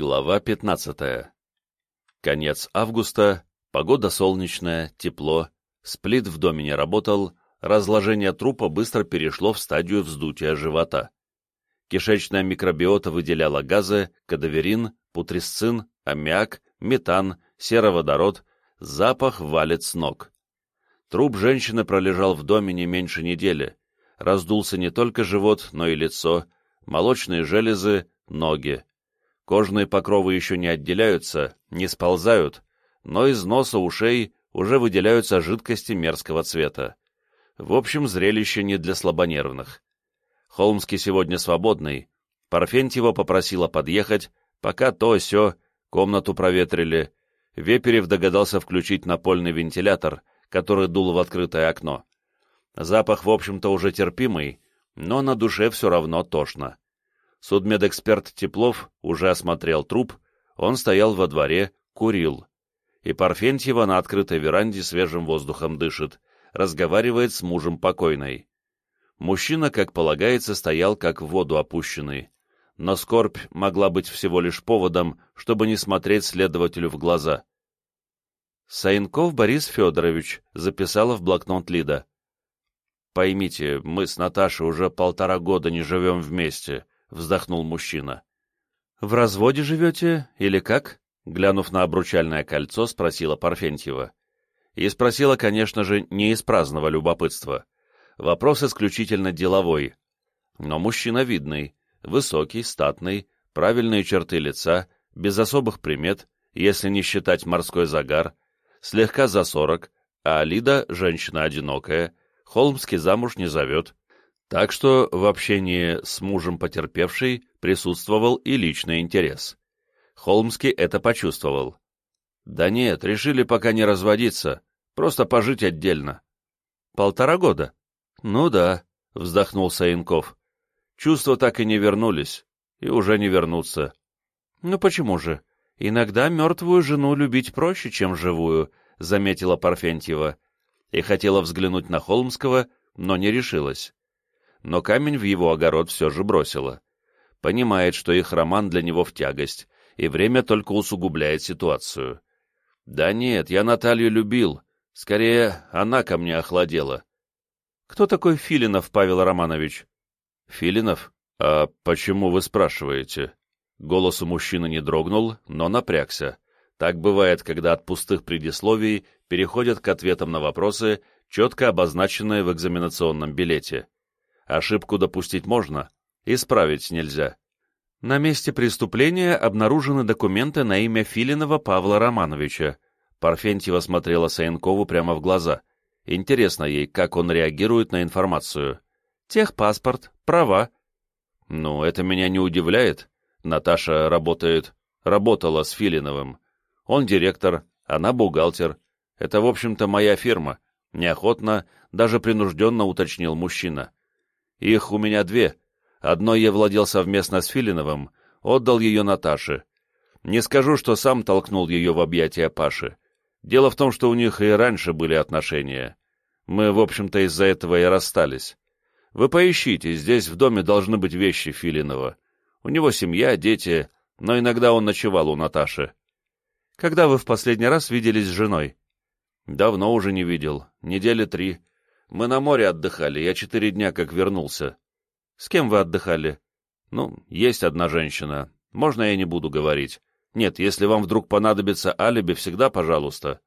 Глава 15. Конец августа, погода солнечная, тепло, сплит в доме не работал, разложение трупа быстро перешло в стадию вздутия живота. Кишечная микробиота выделяла газы, кадаверин, путресцин, аммиак, метан, сероводород, запах валит с ног. Труп женщины пролежал в доме не меньше недели. Раздулся не только живот, но и лицо, молочные железы, ноги. Кожные покровы еще не отделяются, не сползают, но из носа ушей уже выделяются жидкости мерзкого цвета. В общем, зрелище не для слабонервных. Холмский сегодня свободный. Парфентьева попросила подъехать, пока то сё комнату проветрили. Веперев догадался включить напольный вентилятор, который дул в открытое окно. Запах, в общем-то, уже терпимый, но на душе все равно тошно. Судмедэксперт Теплов уже осмотрел труп, он стоял во дворе, курил. И Парфентьева на открытой веранде свежим воздухом дышит, разговаривает с мужем покойной. Мужчина, как полагается, стоял как в воду опущенный. Но скорбь могла быть всего лишь поводом, чтобы не смотреть следователю в глаза. Саинков Борис Федорович записала в блокнот Лида. «Поймите, мы с Наташей уже полтора года не живем вместе. — вздохнул мужчина. «В разводе живете или как?» — глянув на обручальное кольцо, спросила Парфентьева. И спросила, конечно же, не из праздного любопытства. Вопрос исключительно деловой. Но мужчина видный, высокий, статный, правильные черты лица, без особых примет, если не считать морской загар, слегка за сорок, а Алида — женщина одинокая, Холмский замуж не зовет, так что в общении с мужем потерпевшей присутствовал и личный интерес. Холмский это почувствовал. Да нет, решили пока не разводиться, просто пожить отдельно. Полтора года? Ну да, вздохнул Саенков. Чувства так и не вернулись, и уже не вернутся. Ну почему же? Иногда мертвую жену любить проще, чем живую, заметила Парфентьева, и хотела взглянуть на Холмского, но не решилась но камень в его огород все же бросила. Понимает, что их роман для него в тягость, и время только усугубляет ситуацию. «Да нет, я Наталью любил. Скорее, она ко мне охладела». «Кто такой Филинов, Павел Романович?» «Филинов? А почему вы спрашиваете?» Голос у мужчины не дрогнул, но напрягся. Так бывает, когда от пустых предисловий переходят к ответам на вопросы, четко обозначенные в экзаменационном билете. Ошибку допустить можно, исправить нельзя. На месте преступления обнаружены документы на имя Филинова Павла Романовича. Парфентьева смотрела Саенкову прямо в глаза. Интересно ей, как он реагирует на информацию. Техпаспорт, права. Ну, это меня не удивляет. Наташа работает, работала с Филиновым. Он директор, она бухгалтер. Это, в общем-то, моя фирма. Неохотно, даже принужденно уточнил мужчина. Их у меня две. Одной я владел совместно с Филиновым, отдал ее Наташе. Не скажу, что сам толкнул ее в объятия Паши. Дело в том, что у них и раньше были отношения. Мы, в общем-то, из-за этого и расстались. Вы поищите, здесь в доме должны быть вещи Филинова. У него семья, дети, но иногда он ночевал у Наташи. Когда вы в последний раз виделись с женой? Давно уже не видел, недели три. Мы на море отдыхали, я четыре дня как вернулся. С кем вы отдыхали? Ну, есть одна женщина. Можно я не буду говорить? Нет, если вам вдруг понадобится алиби, всегда пожалуйста.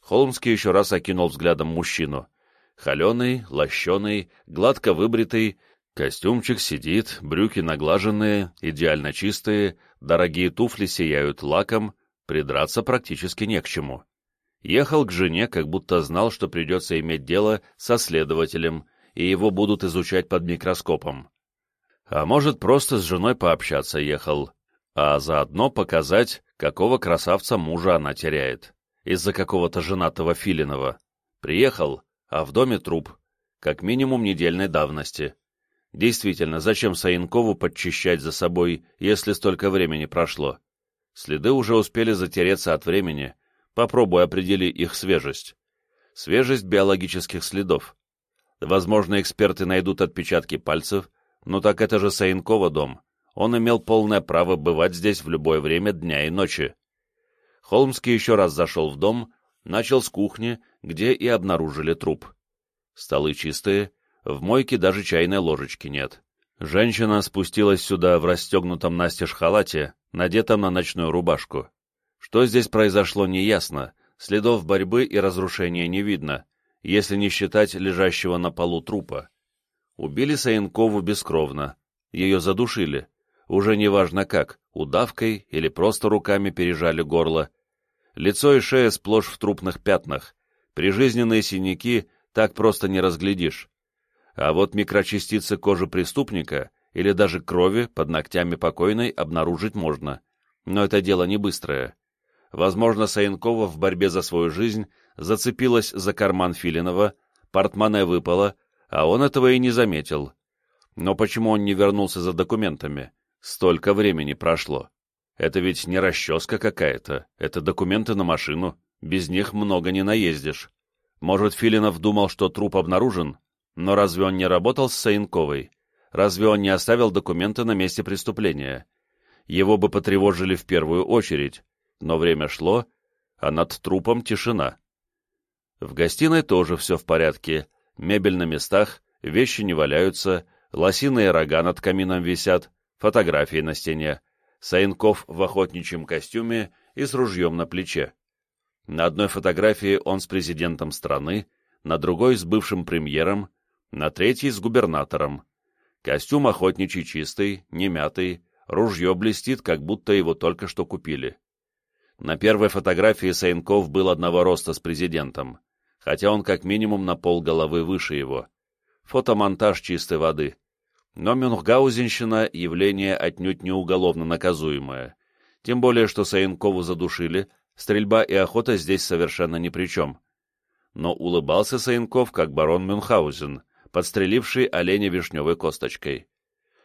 Холмский еще раз окинул взглядом мужчину. Холеный, лощеный, гладко выбритый, костюмчик сидит, брюки наглаженные, идеально чистые, дорогие туфли сияют лаком, придраться практически не к чему ехал к жене, как будто знал, что придется иметь дело со следователем, и его будут изучать под микроскопом. А может, просто с женой пообщаться ехал, а заодно показать, какого красавца мужа она теряет, из-за какого-то женатого Филинова. Приехал, а в доме труп, как минимум недельной давности. Действительно, зачем Саинкову подчищать за собой, если столько времени прошло? Следы уже успели затереться от времени, Попробуй определи их свежесть. Свежесть биологических следов. Возможно, эксперты найдут отпечатки пальцев, но так это же Саинкова дом. он имел полное право бывать здесь в любое время дня и ночи. Холмский еще раз зашел в дом, начал с кухни, где и обнаружили труп. Столы чистые, в мойке даже чайной ложечки нет. Женщина спустилась сюда в расстегнутом настежь халате, надетом на ночную рубашку. Что здесь произошло, неясно, следов борьбы и разрушения не видно, если не считать лежащего на полу трупа. Убили Саенкову бескровно, ее задушили, уже неважно как, удавкой или просто руками пережали горло. Лицо и шея сплошь в трупных пятнах, прижизненные синяки так просто не разглядишь. А вот микрочастицы кожи преступника или даже крови под ногтями покойной обнаружить можно. Но это дело не быстрое. Возможно, Саенкова в борьбе за свою жизнь зацепилась за карман Филинова, портмоне выпало, а он этого и не заметил. Но почему он не вернулся за документами? Столько времени прошло. Это ведь не расческа какая-то, это документы на машину, без них много не наездишь. Может, Филинов думал, что труп обнаружен, но разве он не работал с Саинковой? Разве он не оставил документы на месте преступления? Его бы потревожили в первую очередь, но время шло, а над трупом тишина. В гостиной тоже все в порядке, мебель на местах, вещи не валяются, лосиные рога над камином висят, фотографии на стене, Саинков в охотничьем костюме и с ружьем на плече. На одной фотографии он с президентом страны, на другой с бывшим премьером, на третьей с губернатором. Костюм охотничий чистый, не мятый, ружье блестит, как будто его только что купили. На первой фотографии Саинков был одного роста с президентом, хотя он как минимум на пол головы выше его. Фотомонтаж чистой воды. Но Мюнхгаузенщина — явление отнюдь не уголовно наказуемое. Тем более, что Саинкову задушили, стрельба и охота здесь совершенно ни при чем. Но улыбался Саинков, как барон Мюнхгаузен, подстреливший оленя вишневой косточкой.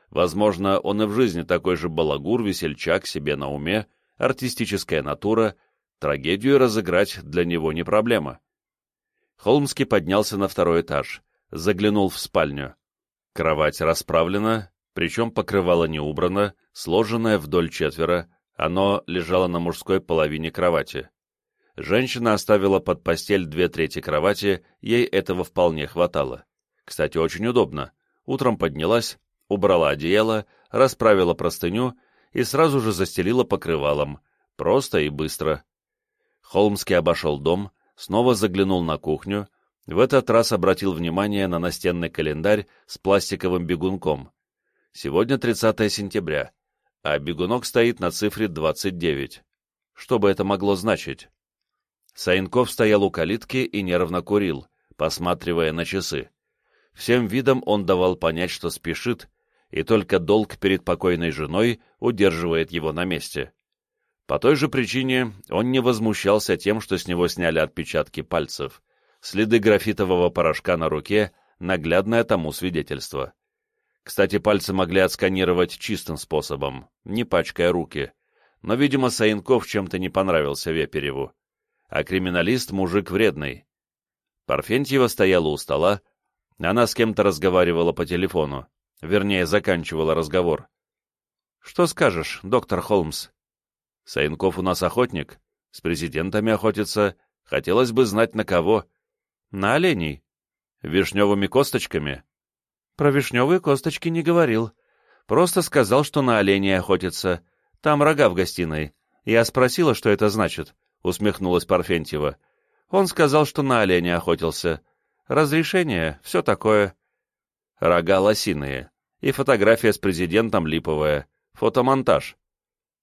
Возможно, он и в жизни такой же балагур, весельчак себе на уме, артистическая натура, трагедию разыграть для него не проблема. Холмский поднялся на второй этаж, заглянул в спальню. Кровать расправлена, причем покрывало не убрано, сложенное вдоль четверо, оно лежало на мужской половине кровати. Женщина оставила под постель две трети кровати, ей этого вполне хватало. Кстати, очень удобно. Утром поднялась, убрала одеяло, расправила простыню и сразу же застелила покрывалом. Просто и быстро. Холмский обошел дом, снова заглянул на кухню, в этот раз обратил внимание на настенный календарь с пластиковым бегунком. Сегодня 30 сентября, а бегунок стоит на цифре 29. Что бы это могло значить? Саинков стоял у калитки и нервно курил, посматривая на часы. Всем видом он давал понять, что спешит, и только долг перед покойной женой удерживает его на месте. По той же причине он не возмущался тем, что с него сняли отпечатки пальцев. Следы графитового порошка на руке — наглядное тому свидетельство. Кстати, пальцы могли отсканировать чистым способом, не пачкая руки. Но, видимо, Саинков чем-то не понравился Вепереву. А криминалист — мужик вредный. Парфентьева стояла у стола, она с кем-то разговаривала по телефону, вернее, заканчивала разговор. «Что скажешь, доктор Холмс?» «Саинков у нас охотник, с президентами охотится, хотелось бы знать на кого». «На оленей». «Вишневыми косточками?» «Про вишневые косточки не говорил. Просто сказал, что на оленей охотится. Там рога в гостиной. Я спросила, что это значит», — усмехнулась Парфентьева. «Он сказал, что на оленя охотился. Разрешение, все такое. Рога лосиные. И фотография с президентом липовая. Фотомонтаж.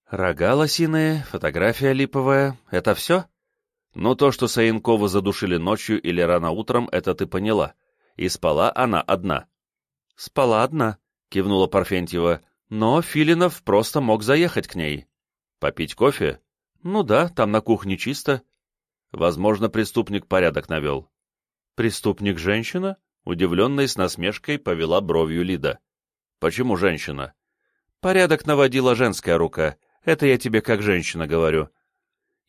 Рога лосиные, фотография липовая. Это все? Ну, то, что Саинкову задушили ночью или рано утром, это ты поняла. И спала она одна. Спала одна, кивнула Парфентьева. Но Филинов просто мог заехать к ней. Попить кофе? Ну да, там на кухне чисто. Возможно, преступник порядок навел. «Преступник женщина?» — удивленно и с насмешкой повела бровью Лида. «Почему женщина?» «Порядок наводила женская рука. Это я тебе как женщина говорю».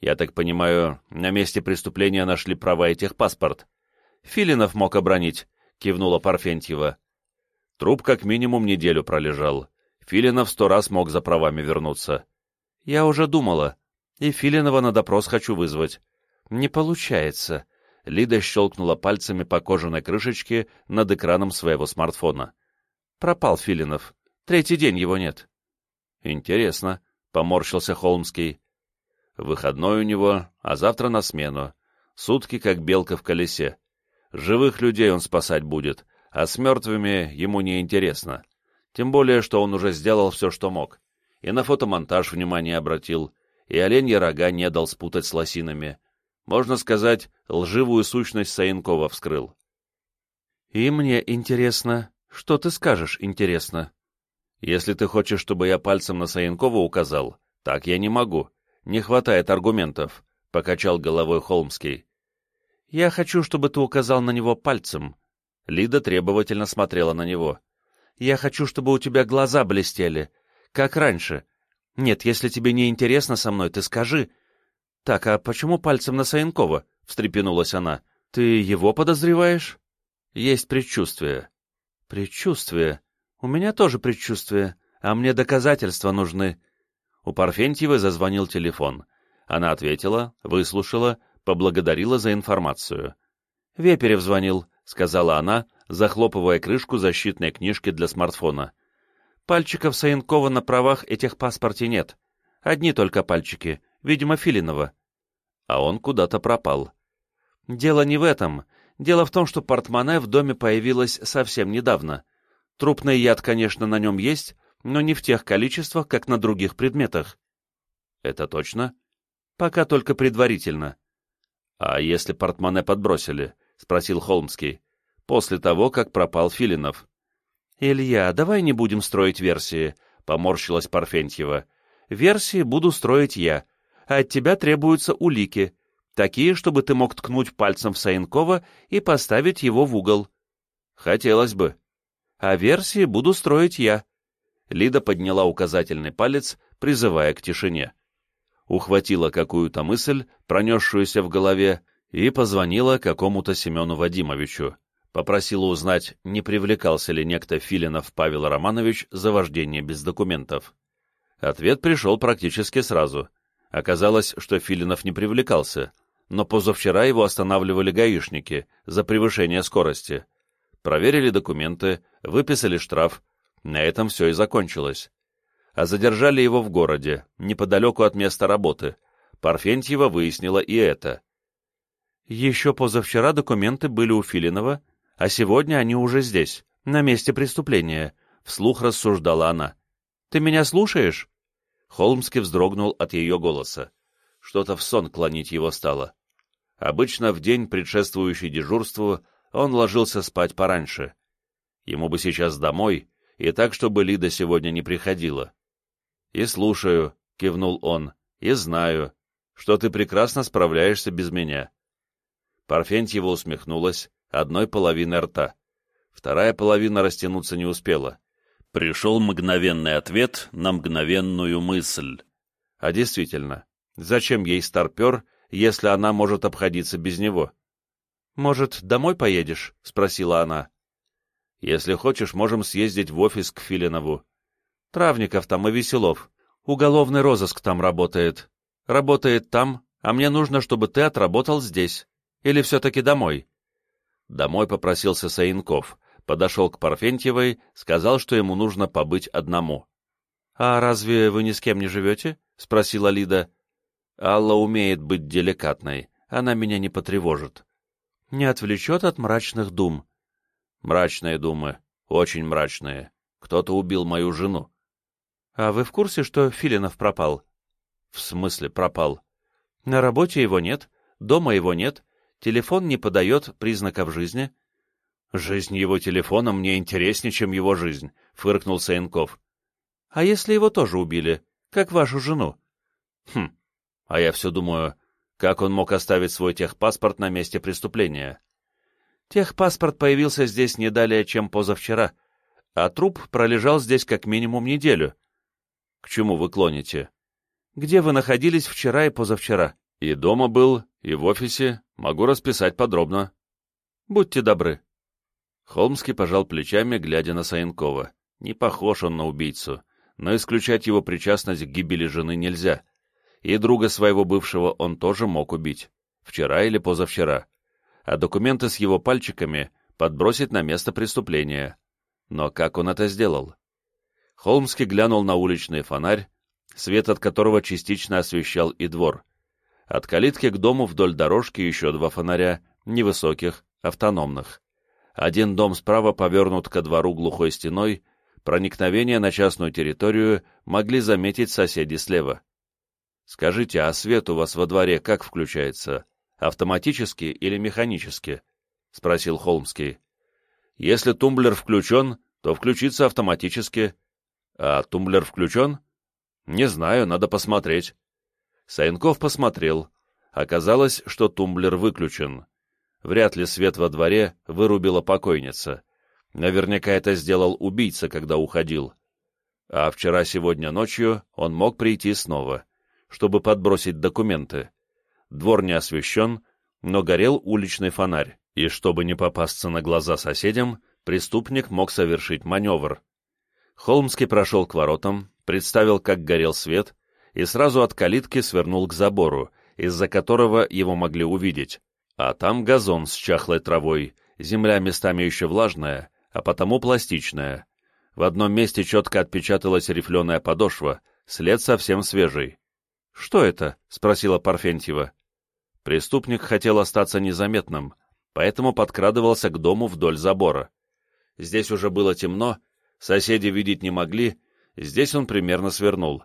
«Я так понимаю, на месте преступления нашли права и техпаспорт». «Филинов мог обронить», — кивнула Парфентьева. Труп как минимум неделю пролежал. Филинов сто раз мог за правами вернуться. Я уже думала. И Филинова на допрос хочу вызвать. Не получается. Лида щелкнула пальцами по кожаной крышечке над экраном своего смартфона. Пропал Филинов. Третий день его нет. Интересно, поморщился Холмский. Выходной у него, а завтра на смену. Сутки как белка в колесе. Живых людей он спасать будет, а с мертвыми ему не интересно. Тем более, что он уже сделал все, что мог. И на фотомонтаж внимание обратил, и оленьи рога не дал спутать с лосинами. Можно сказать, лживую сущность Саенкова вскрыл. «И мне интересно. Что ты скажешь, интересно?» «Если ты хочешь, чтобы я пальцем на Саенкова указал, так я не могу. Не хватает аргументов», — покачал головой Холмский. «Я хочу, чтобы ты указал на него пальцем». Лида требовательно смотрела на него. Я хочу, чтобы у тебя глаза блестели, как раньше. Нет, если тебе не интересно со мной, ты скажи. Так, а почему пальцем на Саенкова? — встрепенулась она. Ты его подозреваешь? Есть предчувствие. Предчувствие? У меня тоже предчувствие, а мне доказательства нужны. У Парфентьевой зазвонил телефон. Она ответила, выслушала, поблагодарила за информацию. «Веперев звонил», — сказала она, захлопывая крышку защитной книжки для смартфона. «Пальчиков Саенкова на правах этих паспорте нет. Одни только пальчики, видимо, Филинова». А он куда-то пропал. «Дело не в этом. Дело в том, что портмоне в доме появилось совсем недавно. Трупный яд, конечно, на нем есть, но не в тех количествах, как на других предметах». «Это точно?» «Пока только предварительно». «А если портмоне подбросили?» — спросил Холмский после того, как пропал Филинов. «Илья, давай не будем строить версии», — поморщилась Парфентьева. «Версии буду строить я, а от тебя требуются улики, такие, чтобы ты мог ткнуть пальцем в Саенкова и поставить его в угол». «Хотелось бы». «А версии буду строить я». Лида подняла указательный палец, призывая к тишине. Ухватила какую-то мысль, пронесшуюся в голове, и позвонила какому-то Семену Вадимовичу попросила узнать, не привлекался ли некто Филинов Павел Романович за вождение без документов. Ответ пришел практически сразу. Оказалось, что Филинов не привлекался, но позавчера его останавливали гаишники за превышение скорости. Проверили документы, выписали штраф, на этом все и закончилось. А задержали его в городе, неподалеку от места работы. Парфентьева выяснила и это. Еще позавчера документы были у Филинова, а сегодня они уже здесь, на месте преступления», — вслух рассуждала она. «Ты меня слушаешь?» Холмский вздрогнул от ее голоса. Что-то в сон клонить его стало. Обычно в день, предшествующий дежурству, он ложился спать пораньше. Ему бы сейчас домой, и так, чтобы Лида сегодня не приходила. «И слушаю», — кивнул он, — «и знаю, что ты прекрасно справляешься без меня». Парфентьева усмехнулась, одной половины рта. Вторая половина растянуться не успела. Пришел мгновенный ответ на мгновенную мысль. А действительно, зачем ей старпер, если она может обходиться без него? «Может, домой поедешь?» — спросила она. «Если хочешь, можем съездить в офис к Филинову. Травников там и Веселов. Уголовный розыск там работает. Работает там, а мне нужно, чтобы ты отработал здесь. Или все-таки домой?» Домой попросился Саинков, подошел к Парфентьевой, сказал, что ему нужно побыть одному. — А разве вы ни с кем не живете? — спросила Лида. — Алла умеет быть деликатной, она меня не потревожит. — Не отвлечет от мрачных дум. — Мрачные думы, очень мрачные. Кто-то убил мою жену. — А вы в курсе, что Филинов пропал? — В смысле пропал? — На работе его нет, дома его нет, Телефон не подает признаков жизни. «Жизнь его телефона мне интереснее, чем его жизнь», — фыркнул Саенков. «А если его тоже убили, как вашу жену?» «Хм, а я все думаю, как он мог оставить свой техпаспорт на месте преступления?» «Техпаспорт появился здесь не далее, чем позавчера, а труп пролежал здесь как минимум неделю». «К чему вы клоните?» «Где вы находились вчера и позавчера?» «И дома был, и в офисе. Могу расписать подробно. Будьте добры. Холмский пожал плечами, глядя на Саенкова. Не похож он на убийцу. но исключать его причастность к гибели жены нельзя, и друга своего бывшего он тоже мог убить, вчера или позавчера, а документы с его пальчиками подбросить на место преступления. Но как он это сделал? Холмский глянул на уличный фонарь, свет от которого частично освещал и двор. От калитки к дому вдоль дорожки еще два фонаря, невысоких, автономных. Один дом справа повернут ко двору глухой стеной, проникновение на частную территорию могли заметить соседи слева. «Скажите, а свет у вас во дворе как включается? Автоматически или механически?» — спросил Холмский. «Если тумблер включен, то включится автоматически. А тумблер включен?» «Не знаю, надо посмотреть». Саенков посмотрел. Оказалось, что тумблер выключен. Вряд ли свет во дворе вырубила покойница. Наверняка это сделал убийца, когда уходил. А вчера-сегодня ночью он мог прийти снова, чтобы подбросить документы. Двор не освещен, но горел уличный фонарь, и чтобы не попасться на глаза соседям, преступник мог совершить маневр. Холмский прошел к воротам, представил, как горел свет, и сразу от калитки свернул к забору, из-за которого его могли увидеть. А там газон с чахлой травой, земля местами еще влажная, а потому пластичная. В одном месте четко отпечаталась рифленая подошва, след совсем свежий. «Что это?» — спросила Парфентьева. Преступник хотел остаться незаметным, поэтому подкрадывался к дому вдоль забора. Здесь уже было темно, соседи видеть не могли, здесь он примерно свернул.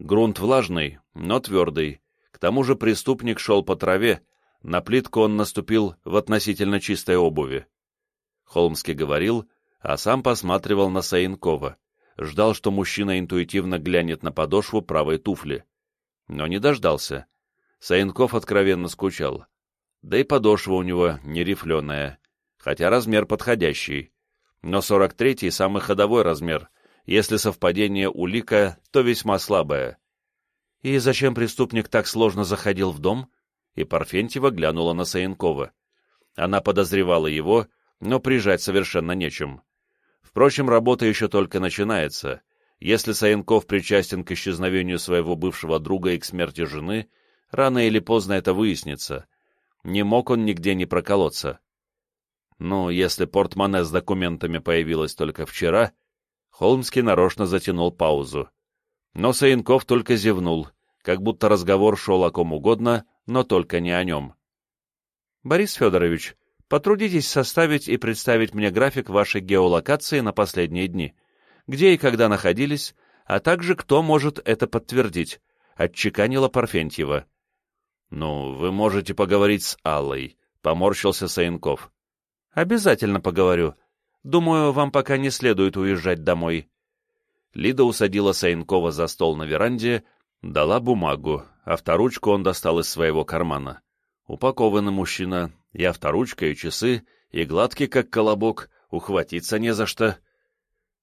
Грунт влажный, но твердый. К тому же преступник шел по траве, на плитку он наступил в относительно чистой обуви. Холмский говорил, а сам посматривал на Саинкова, ждал, что мужчина интуитивно глянет на подошву правой туфли. Но не дождался. Саинков откровенно скучал. Да и подошва у него не рифленая, хотя размер подходящий. Но 43-й самый ходовой размер, если совпадение улика, то весьма слабое. И зачем преступник так сложно заходил в дом? И Парфентьева глянула на Саенкова. Она подозревала его, но прижать совершенно нечем. Впрочем, работа еще только начинается. Если Саенков причастен к исчезновению своего бывшего друга и к смерти жены, рано или поздно это выяснится. Не мог он нигде не проколоться. Ну, если портмоне с документами появилось только вчера, Холмский нарочно затянул паузу. Но Саенков только зевнул, как будто разговор шел о ком угодно, но только не о нем. Борис Федорович, потрудитесь составить и представить мне график вашей геолокации на последние дни, где и когда находились, а также кто может это подтвердить, отчеканила Парфентьева. «Ну, вы можете поговорить с Аллой», — поморщился Саенков. «Обязательно поговорю. Думаю, вам пока не следует уезжать домой». Лида усадила Саенкова за стол на веранде, дала бумагу, Авторучку он достал из своего кармана. Упакованный мужчина, и авторучка, и часы, и гладкий, как колобок, ухватиться не за что.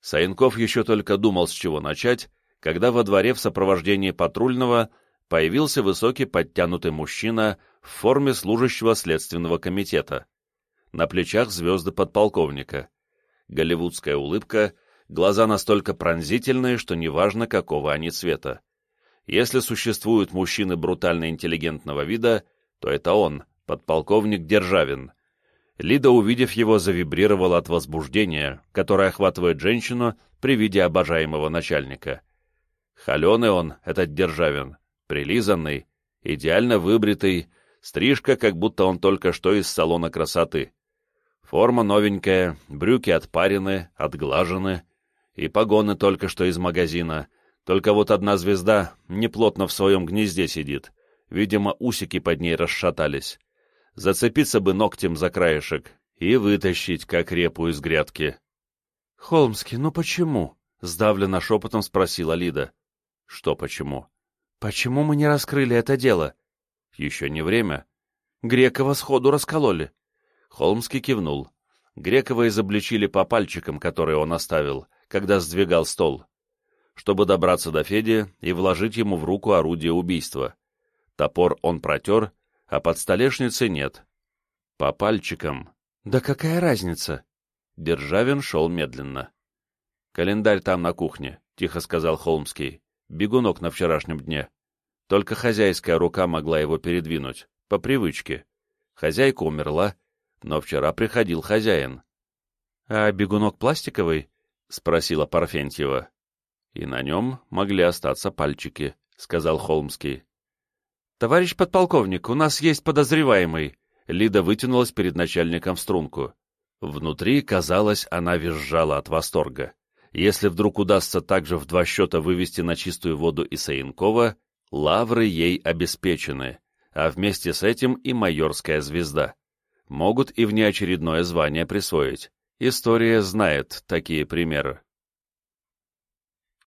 Саенков еще только думал, с чего начать, когда во дворе в сопровождении патрульного появился высокий подтянутый мужчина в форме служащего следственного комитета. На плечах звезды подполковника. Голливудская улыбка, глаза настолько пронзительные, что неважно, какого они цвета. Если существуют мужчины брутально интеллигентного вида, то это он, подполковник Державин. Лида, увидев его, завибрировала от возбуждения, которое охватывает женщину при виде обожаемого начальника. Холеный он, этот Державин, прилизанный, идеально выбритый, стрижка, как будто он только что из салона красоты. Форма новенькая, брюки отпарены, отглажены, и погоны только что из магазина, только вот одна звезда неплотно в своем гнезде сидит. Видимо, усики под ней расшатались. Зацепиться бы ногтем за краешек и вытащить, как репу из грядки. — Холмский, ну почему? — сдавленно шепотом спросила Лида. — Что почему? — Почему мы не раскрыли это дело? — Еще не время. Грекова сходу раскололи. Холмский кивнул. Грекова изобличили по пальчикам, которые он оставил, когда сдвигал стол чтобы добраться до Феди и вложить ему в руку орудие убийства. Топор он протер, а под столешницей нет. По пальчикам. Да какая разница? Державин шел медленно. Календарь там на кухне. — тихо сказал Холмский. «Бегунок на вчерашнем дне. Только хозяйская рука могла его передвинуть, по привычке. Хозяйка умерла, но вчера приходил хозяин». «А бегунок пластиковый?» — спросила Парфентьева. «И на нем могли остаться пальчики», — сказал Холмский. «Товарищ подполковник, у нас есть подозреваемый». Лида вытянулась перед начальником в струнку. Внутри, казалось, она визжала от восторга. Если вдруг удастся также в два счета вывести на чистую воду и Саенкова, лавры ей обеспечены, а вместе с этим и майорская звезда. Могут и внеочередное звание присвоить. История знает такие примеры.